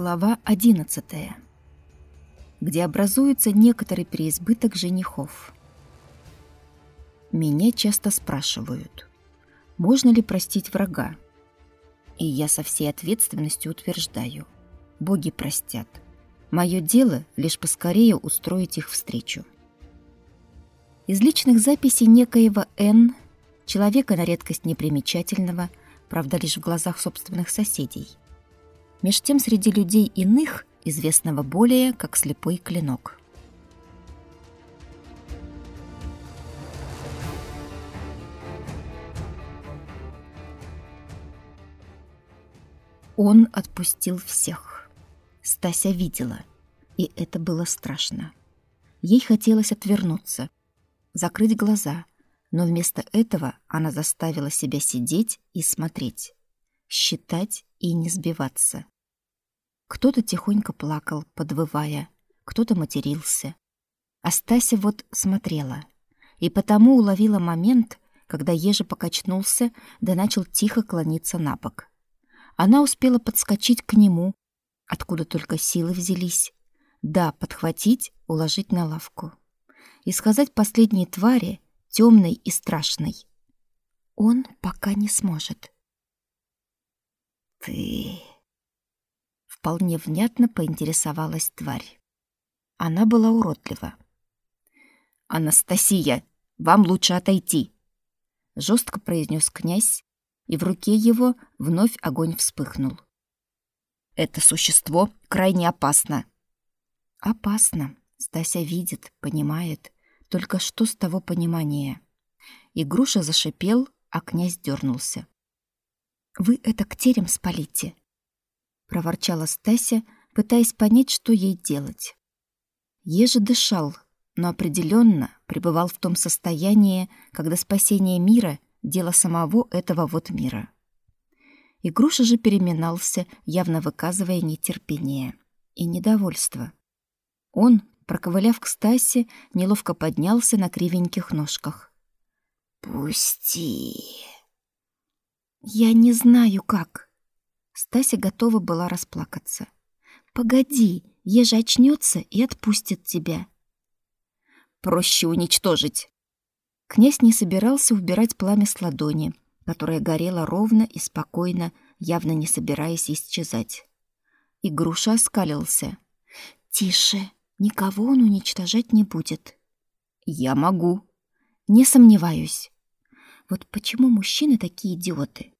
Глава 11. Где образуется некоторый переизбыток женихов. Меня часто спрашивают, можно ли простить врага? И я со всей ответственностью утверждаю, боги простят. Мое дело лишь поскорее устроить их встречу. Из личных записей некоего Н, человека на редкость непримечательного, правда лишь в глазах собственных соседей – Меж тем среди людей иных известного более как слепой клинок. Он отпустил всех. Стася видела, и это было страшно. Ей хотелось отвернуться, закрыть глаза, но вместо этого она заставила себя сидеть и смотреть, считать и не сбиваться. Кто-то тихонько плакал, подвывая, кто-то матерился. А Стася вот смотрела, и потому уловила момент, когда Ежи покачнулся да начал тихо клониться на бок. Она успела подскочить к нему, откуда только силы взялись. Да, подхватить, уложить на лавку. И сказать последней твари, темной и страшной. Он пока не сможет. «Ты...» Вполне внятно поинтересовалась тварь. Она была уродлива. «Анастасия, вам лучше отойти!» Жестко произнес князь, и в руке его вновь огонь вспыхнул. «Это существо крайне опасно!» «Опасно!» Стася видит, понимает. Только что с того понимания? И груша зашипел, а князь дернулся. «Вы это к терем спалите!» проворчала Стася, пытаясь понять, что ей делать. Еже дышал, но определенно пребывал в том состоянии, когда спасение мира — дело самого этого вот мира. И Груша же переминался, явно выказывая нетерпение и недовольство. Он, проковыляв к Стасе, неловко поднялся на кривеньких ножках. «Пусти!» «Я не знаю, как», Стася готова была расплакаться. «Погоди, Ежа очнется и отпустит тебя». «Проще уничтожить». Князь не собирался убирать пламя с ладони, которое горело ровно и спокойно, явно не собираясь исчезать. И Груша оскалился. «Тише, никого он уничтожать не будет». «Я могу». «Не сомневаюсь». Вот почему мужчины такие идиоты?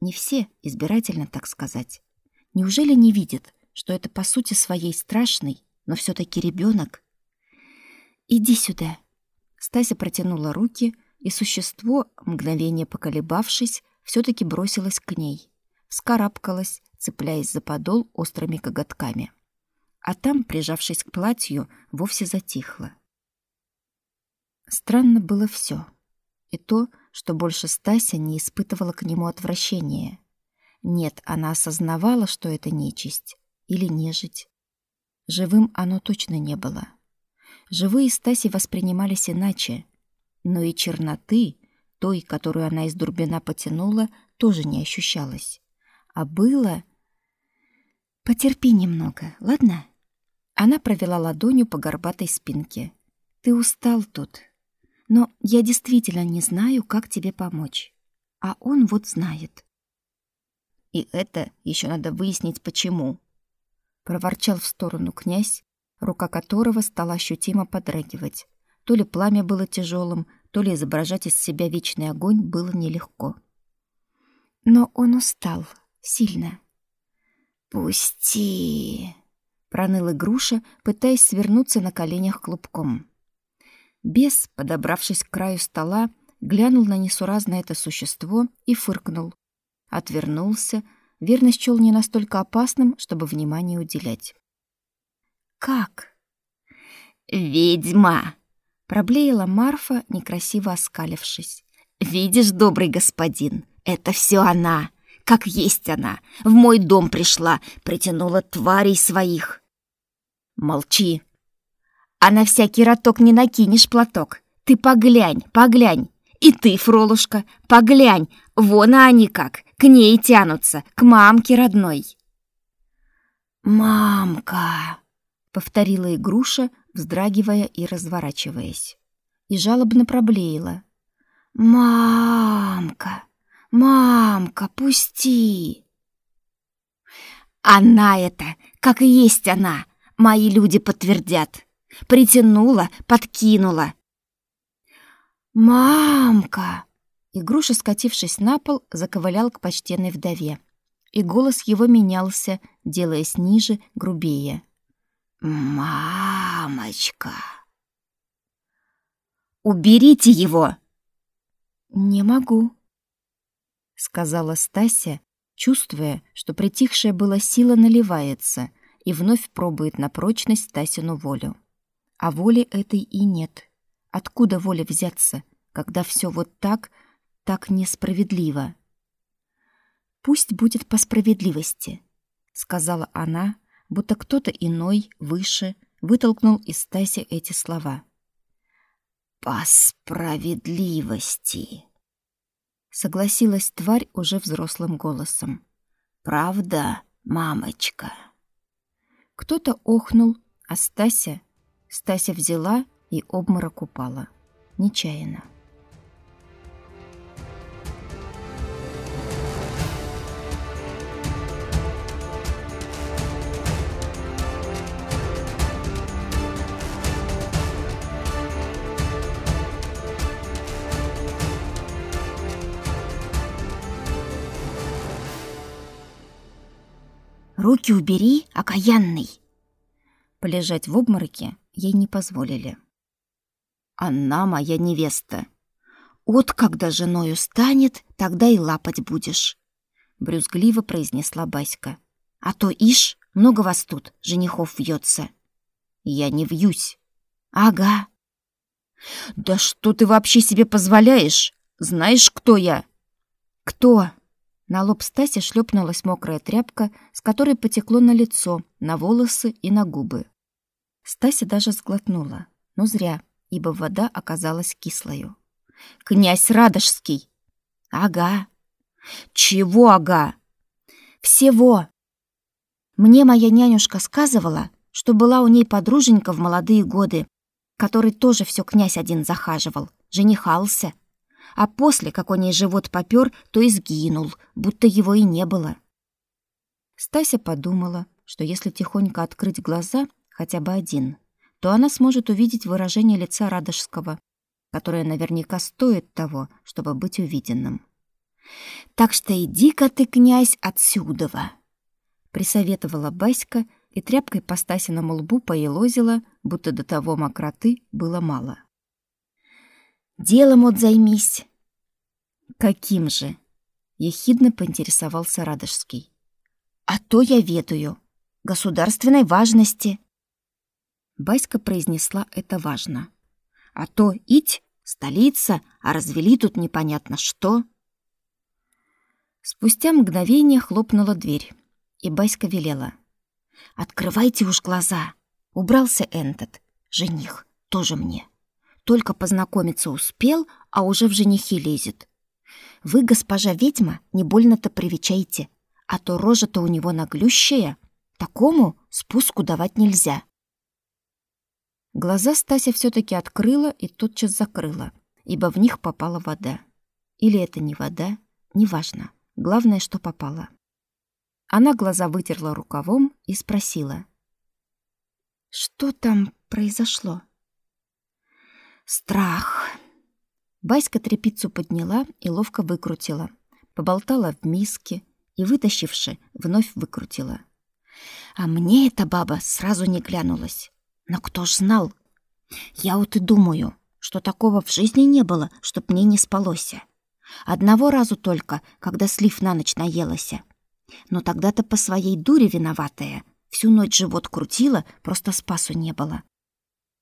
Не все, избирательно так сказать. Неужели не видят, что это по сути своей страшный, но все таки ребенок? Иди сюда. Стася протянула руки, и существо, мгновение поколебавшись, все таки бросилось к ней. Вскарабкалось, цепляясь за подол острыми коготками. А там, прижавшись к платью, вовсе затихло. Странно было все и то, что больше Стася не испытывала к нему отвращения. Нет, она осознавала, что это нечисть или нежить. Живым оно точно не было. Живые Стаси воспринимались иначе, но и черноты, той, которую она из Дурбина потянула, тоже не ощущалось. А было... Потерпи немного, ладно? Она провела ладонью по горбатой спинке. Ты устал тут, но я действительно не знаю, как тебе помочь. А он вот знает. И это еще надо выяснить, почему. Проворчал в сторону князь, рука которого стала ощутимо подрагивать. То ли пламя было тяжелым, то ли изображать из себя вечный огонь было нелегко. Но он устал, сильно. «Пусти!» — проныла груша, пытаясь свернуться на коленях клубком. Бес, подобравшись к краю стола, глянул на несуразное это существо и фыркнул. Отвернулся, верно счел не настолько опасным, чтобы внимание уделять. «Как?» «Ведьма!» — проблеяла Марфа, некрасиво оскалившись. «Видишь, добрый господин, это все она, как есть она, в мой дом пришла, притянула тварей своих». «Молчи!» А на всякий роток не накинешь платок. Ты поглянь, поглянь. И ты, Фролушка, поглянь. Вон они как, к ней тянутся, к мамке родной. «Мамка!» — повторила игруша, вздрагивая и разворачиваясь. И жалобно проблеяла. «Мамка! Мамка, пусти!» «Она это, как и есть она, мои люди подтвердят. Притянула, подкинула». «Мамка!» И груша, скатившись на пол, заковылял к почтенной вдове. И голос его менялся, делаясь ниже, грубее. «Мамочка!» «Уберите его!» «Не могу», — сказала Стася, чувствуя, что притихшая была сила наливается и вновь пробует на прочность Стасину волю. А воли этой и нет. Откуда воля взяться, когда все вот так, так несправедливо? Пусть будет по справедливости, сказала она, будто кто-то иной, выше, вытолкнул из Стаси эти слова. По справедливости согласилась тварь уже взрослым голосом. Правда, мамочка. Кто-то охнул, а Стася, Стася взяла и обморок упала, нечаянно. Руки убери, окаянный!» Полежать в обмороке ей не позволили. «Она моя невеста. От когда женою станет, тогда и лапать будешь», — брюзгливо произнесла Баська. «А то, ишь, много вас тут, женихов вьется». «Я не вьюсь». «Ага». «Да что ты вообще себе позволяешь? Знаешь, кто я?» «Кто?» На лоб Стаси шлепнулась мокрая тряпка, с которой потекло на лицо, на волосы и на губы. Стася даже сглотнула, но зря, ибо вода оказалась кислою. «Князь Радожский!» «Ага!» «Чего ага?» «Всего!» Мне моя нянюшка сказывала, что была у ней подруженька в молодые годы, который тоже все князь один захаживал, женихался а после, как у ней живот попёр, то и сгинул, будто его и не было. Стася подумала, что если тихонько открыть глаза, хотя бы один, то она сможет увидеть выражение лица Радожского, которое наверняка стоит того, чтобы быть увиденным. «Так что иди-ка ты, князь, отсюдова!» Присоветовала Баська и тряпкой по Стасиному лбу поелозила, будто до того мокроты было мало. Делом вот займись. Каким же? Ехидно поинтересовался Радожский. А то я ведаю. Государственной важности. Баська произнесла это важно. А то ить, столица, а развели тут непонятно что. Спустя мгновение хлопнула дверь, и Баська велела. «Открывайте уж глаза!» Убрался Энтед, жених, тоже мне. Только познакомиться успел, а уже в женихи лезет. Вы, госпожа ведьма, не больно-то привечайте, а то рожа-то у него наглющая. Такому спуску давать нельзя. Глаза Стася все таки открыла и тотчас закрыла, ибо в них попала вода. Или это не вода, неважно. Главное, что попала. Она глаза вытерла рукавом и спросила: "Что там произошло?" Страх. Баська трепицу подняла и ловко выкрутила. Поболтала в миске и, вытащивши, вновь выкрутила. А мне эта баба сразу не глянулась. Но кто ж знал? Я вот и думаю, что такого в жизни не было, чтоб мне не спалося. Одного разу только, когда слив на ночь наелася. Но тогда-то по своей дуре виноватая. Всю ночь живот крутила, просто спасу не было.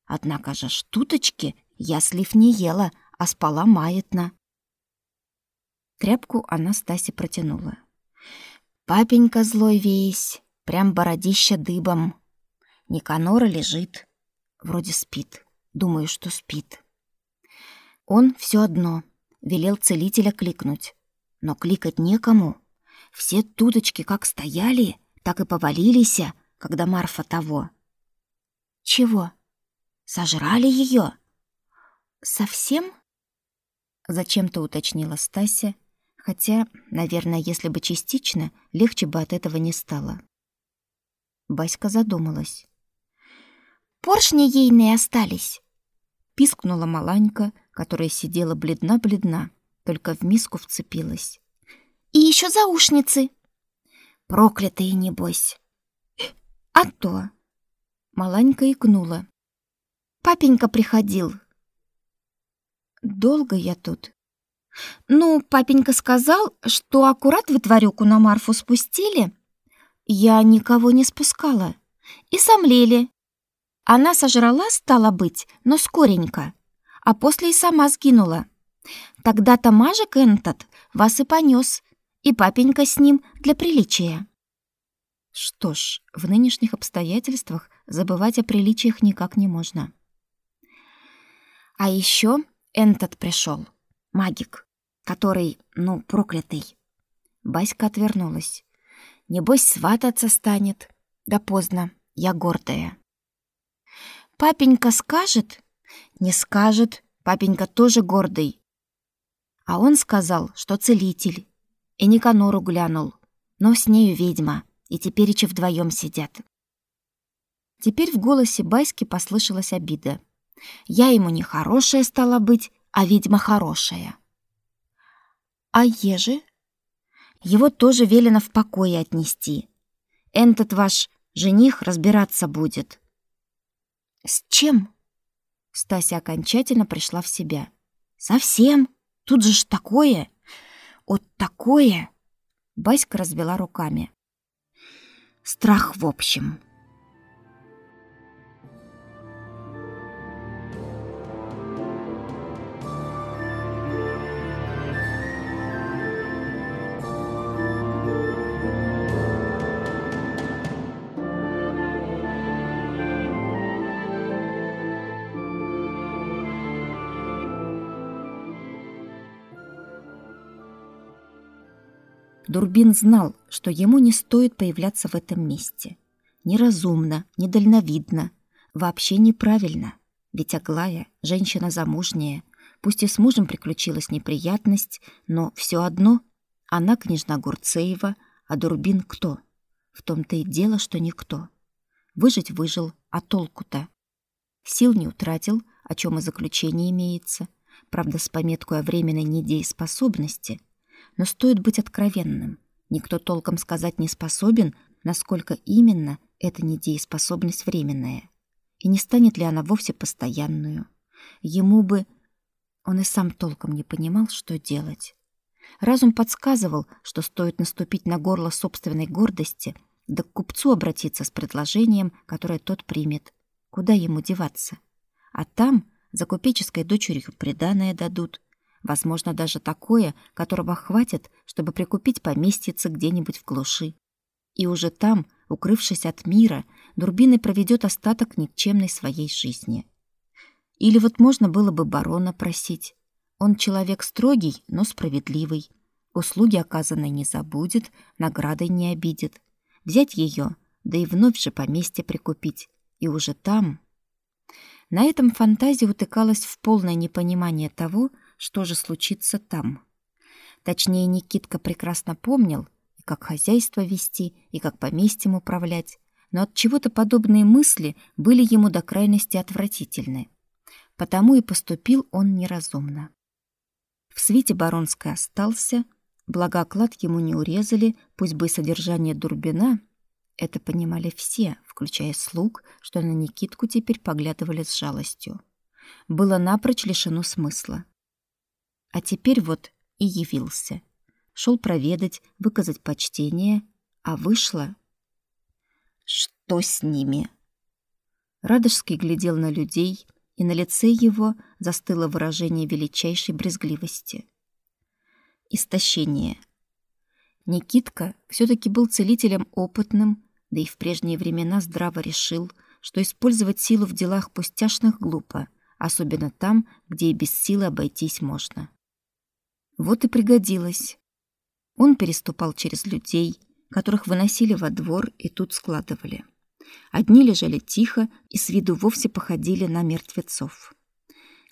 Однако же штуточки я слив не ела, а спала маятно. Тряпку она Стасе протянула. Папенька злой весь, прям бородища дыбом. Никанора лежит, вроде спит. Думаю, что спит. Он все одно велел целителя кликнуть, но кликать некому. Все туточки как стояли, так и повалились, когда Марфа того. Чего? Сожрали ее? Совсем? Зачем-то уточнила Стася, хотя, наверное, если бы частично, легче бы от этого не стало. Баська задумалась. Поршни ейные остались, пискнула Маланька, которая сидела бледна-бледна, только в миску вцепилась. И еще заушницы. Проклятые, небось. А то. Маланька икнула. Папенька приходил. Долго я тут? Ну, папенька сказал, что аккурат в тварюку на Марфу спустили. Я никого не спускала. И сомлели. Она сожрала, стала быть, но скоренько. А после и сама сгинула. Тогда-то мажик этот вас и понес, и папенька с ним для приличия. Что ж, в нынешних обстоятельствах забывать о приличиях никак не можно. А еще этот пришел, магик, который, ну, проклятый. Баська отвернулась. Небось, свататься станет. Да поздно, я гордая. Папенька скажет? Не скажет, папенька тоже гордый. А он сказал, что целитель. И Никанору глянул, но с нею ведьма, и теперь еще вдвоем сидят. Теперь в голосе Байски послышалась обида. Я ему не хорошая стала быть, а ведьма хорошая. А Ежи? Его тоже велено в покое отнести. Этот ваш жених разбираться будет. С чем? Стася окончательно пришла в себя. Совсем? Тут же ж такое. Вот такое. Баська развела руками. Страх в общем. Дурбин знал, что ему не стоит появляться в этом месте. Неразумно, недальновидно, вообще неправильно. Ведь Аглая — женщина замужняя, пусть и с мужем приключилась неприятность, но все одно она княжна Гурцеева, а Дурбин кто? В том-то и дело, что никто. Выжить выжил, а толку-то? Сил не утратил, о чем и заключение имеется, правда, с пометкой о временной недееспособности — но стоит быть откровенным. Никто толком сказать не способен, насколько именно эта недееспособность временная. И не станет ли она вовсе постоянную. Ему бы... Он и сам толком не понимал, что делать. Разум подсказывал, что стоит наступить на горло собственной гордости, да к купцу обратиться с предложением, которое тот примет. Куда ему деваться? А там за купеческой дочерью приданое дадут, Возможно, даже такое, которого хватит, чтобы прикупить поместьице где-нибудь в глуши. И уже там, укрывшись от мира, Дурбиной проведет остаток никчемной своей жизни. Или вот можно было бы барона просить. Он человек строгий, но справедливый. Услуги оказанные не забудет, наградой не обидит. Взять ее, да и вновь же поместье прикупить. И уже там... На этом фантазия утыкалась в полное непонимание того, что же случится там. Точнее, Никитка прекрасно помнил, и как хозяйство вести, и как поместьем управлять, но от чего-то подобные мысли были ему до крайности отвратительны. Потому и поступил он неразумно. В свете Баронской остался, благо оклад ему не урезали, пусть бы и содержание Дурбина, это понимали все, включая слуг, что на Никитку теперь поглядывали с жалостью. Было напрочь лишено смысла. А теперь вот и явился. Шел проведать, выказать почтение, а вышло... Что с ними? Радожский глядел на людей, и на лице его застыло выражение величайшей брезгливости. Истощение. Никитка все-таки был целителем опытным, да и в прежние времена здраво решил, что использовать силу в делах пустяшных глупо, особенно там, где и без силы обойтись можно. Вот и пригодилось. Он переступал через людей, которых выносили во двор и тут складывали. Одни лежали тихо и с виду вовсе походили на мертвецов.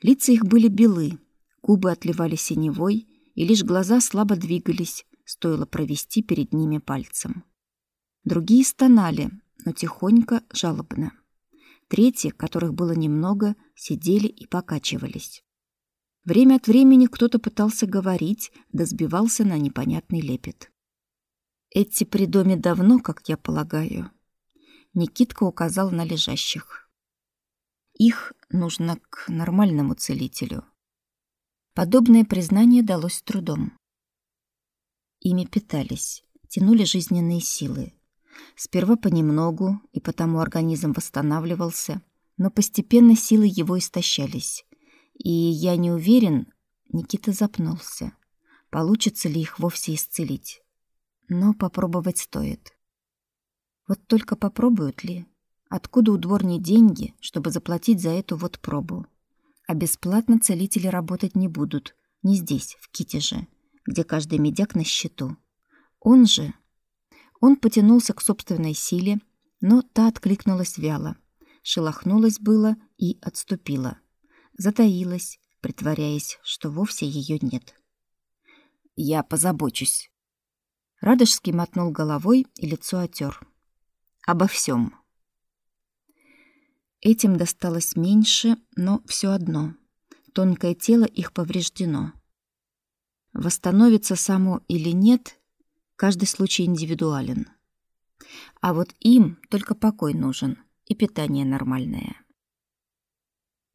Лица их были белы, губы отливали синевой, и лишь глаза слабо двигались, стоило провести перед ними пальцем. Другие стонали, но тихонько, жалобно. Третьи, которых было немного, сидели и покачивались. Время от времени кто-то пытался говорить, да сбивался на непонятный лепет. Эти при доме давно, как я полагаю. Никитка указал на лежащих. Их нужно к нормальному целителю. Подобное признание далось трудом. Ими питались, тянули жизненные силы. Сперва понемногу, и потому организм восстанавливался, но постепенно силы его истощались. И я не уверен, Никита запнулся, получится ли их вовсе исцелить. Но попробовать стоит. Вот только попробуют ли? Откуда у дворни деньги, чтобы заплатить за эту вот пробу? А бесплатно целители работать не будут. Не здесь, в Китеже, где каждый медяк на счету. Он же... Он потянулся к собственной силе, но та откликнулась вяло. Шелохнулась было и отступила. Затаилась, притворяясь, что вовсе ее нет. «Я позабочусь». Радожский мотнул головой и лицо отер обо всем. Этим досталось меньше, но все одно. Тонкое тело их повреждено. Восстановится само или нет, каждый случай индивидуален. А вот им только покой нужен и питание нормальное.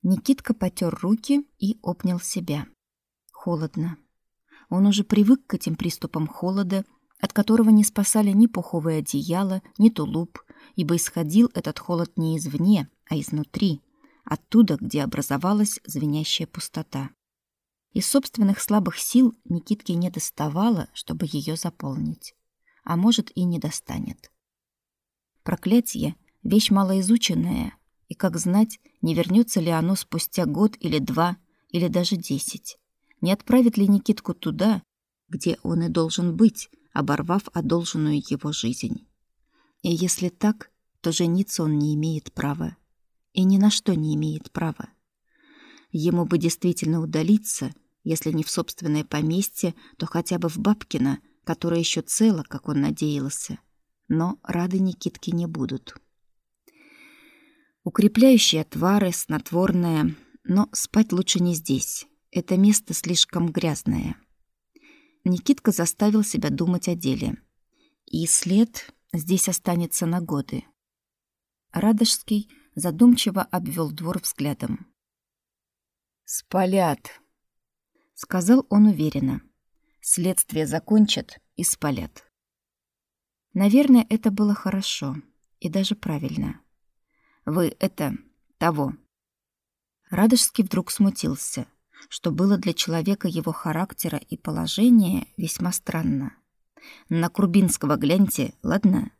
Никитка потер руки и обнял себя. Холодно. Он уже привык к этим приступам холода от которого не спасали ни пуховое одеяло, ни тулуп, ибо исходил этот холод не извне, а изнутри, оттуда, где образовалась звенящая пустота. Из собственных слабых сил Никитке не доставало, чтобы ее заполнить. А может, и не достанет. Проклятие — вещь малоизученная, и, как знать, не вернется ли оно спустя год или два, или даже десять. Не отправит ли Никитку туда, где он и должен быть, оборвав одолженную его жизнь. И если так, то жениться он не имеет права. И ни на что не имеет права. Ему бы действительно удалиться, если не в собственное поместье, то хотя бы в Бабкино, которое еще цело, как он надеялся. Но рады Никитки не будут. Укрепляющие отвары, снотворное, но спать лучше не здесь. Это место слишком грязное. Никитка заставил себя думать о деле. И след здесь останется на годы. Радожский задумчиво обвел двор взглядом. «Спалят», — сказал он уверенно. «Следствие закончат и спалят». Наверное, это было хорошо и даже правильно. «Вы это... того». Радожский вдруг смутился — что было для человека его характера и положения весьма странно. На Курбинского гляньте, ладно?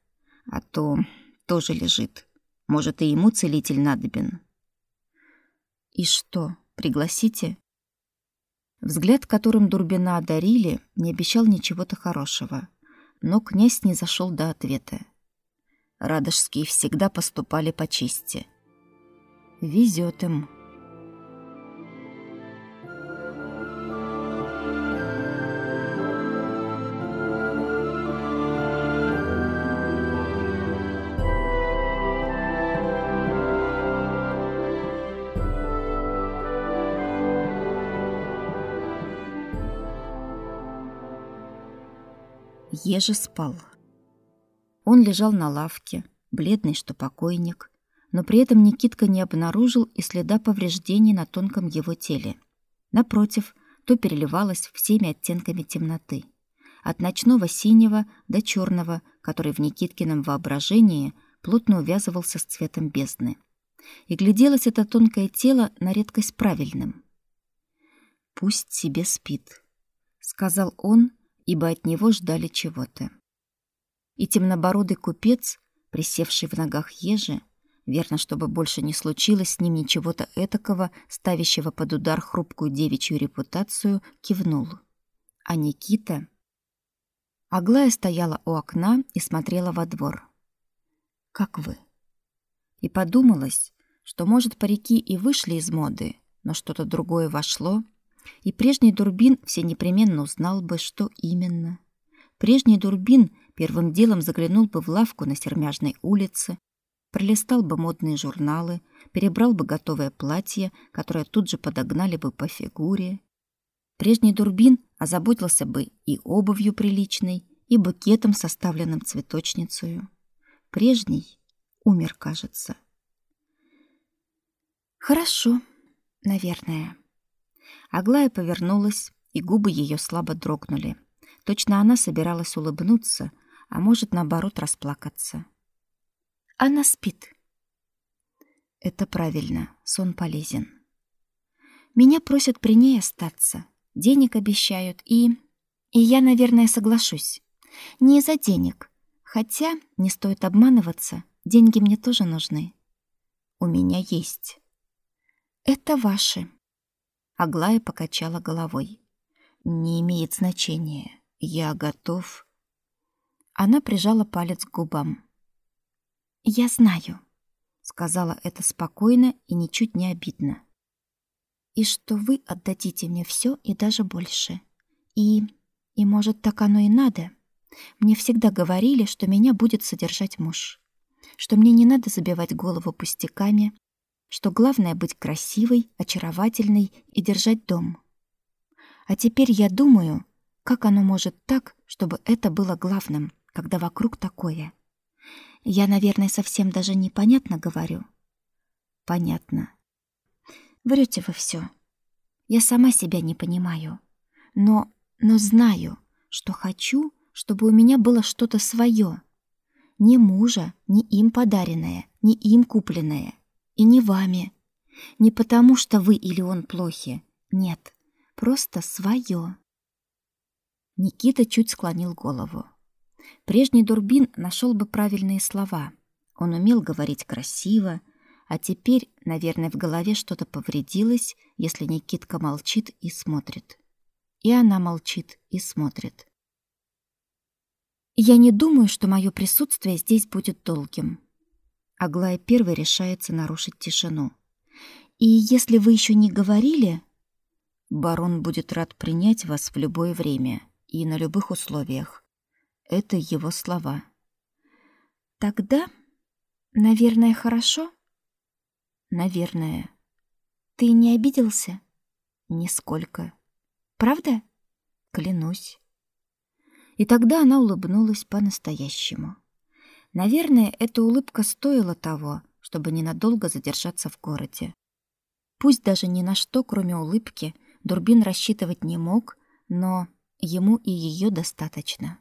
А то тоже лежит. Может, и ему целитель надобен. И что, пригласите? Взгляд, которым Дурбина одарили, не обещал ничего-то хорошего. Но князь не зашел до ответа. Радожские всегда поступали по чести. Везет им. Ежи спал. Он лежал на лавке, бледный, что покойник, но при этом Никитка не обнаружил и следа повреждений на тонком его теле. Напротив, то переливалось всеми оттенками темноты. От ночного синего до черного, который в Никиткином воображении плотно увязывался с цветом бездны. И гляделось это тонкое тело на редкость правильным. «Пусть себе спит», — сказал он, ибо от него ждали чего-то. И темнобородый купец, присевший в ногах ежи, верно, чтобы больше не случилось с ним ничего-то этакого, ставящего под удар хрупкую девичью репутацию, кивнул. А Никита... Аглая стояла у окна и смотрела во двор. «Как вы?» И подумалось, что, может, парики и вышли из моды, но что-то другое вошло, и прежний Дурбин все непременно узнал бы, что именно. Прежний Дурбин первым делом заглянул бы в лавку на Сермяжной улице, пролистал бы модные журналы, перебрал бы готовое платье, которое тут же подогнали бы по фигуре. Прежний Дурбин озаботился бы и обувью приличной, и букетом, составленным цветочницей. Прежний умер, кажется. Хорошо, наверное. Аглая повернулась, и губы ее слабо дрогнули. Точно она собиралась улыбнуться, а может, наоборот, расплакаться. Она спит. Это правильно, сон полезен. Меня просят при ней остаться. Денег обещают, и... И я, наверное, соглашусь. Не из-за денег. Хотя, не стоит обманываться, деньги мне тоже нужны. У меня есть. Это ваши. Аглая покачала головой. Не имеет значения. Я готов. Она прижала палец к губам. «Я знаю», — сказала это спокойно и ничуть не обидно. «И что вы отдадите мне все и даже больше. И... и, может, так оно и надо. Мне всегда говорили, что меня будет содержать муж, что мне не надо забивать голову пустяками, что главное быть красивой, очаровательной и держать дом. А теперь я думаю, как оно может так, чтобы это было главным, когда вокруг такое». Я, наверное, совсем даже непонятно говорю. Понятно. Врете вы все. Я сама себя не понимаю. Но, но знаю, что хочу, чтобы у меня было что-то свое. Не мужа, не им подаренное, не им купленное. И не вами. Не потому, что вы или он плохи. Нет, просто свое. Никита чуть склонил голову. Прежний Дурбин нашел бы правильные слова. Он умел говорить красиво, а теперь, наверное, в голове что-то повредилось, если Никитка молчит и смотрит. И она молчит и смотрит. Я не думаю, что мое присутствие здесь будет долгим. Аглая первой решается нарушить тишину. И если вы еще не говорили, барон будет рад принять вас в любое время и на любых условиях. Это его слова. Тогда, наверное, хорошо? Наверное. Ты не обиделся? Нисколько. Правда? Клянусь. И тогда она улыбнулась по-настоящему. Наверное, эта улыбка стоила того, чтобы ненадолго задержаться в городе. Пусть даже ни на что, кроме улыбки, Дурбин рассчитывать не мог, но ему и ее достаточно.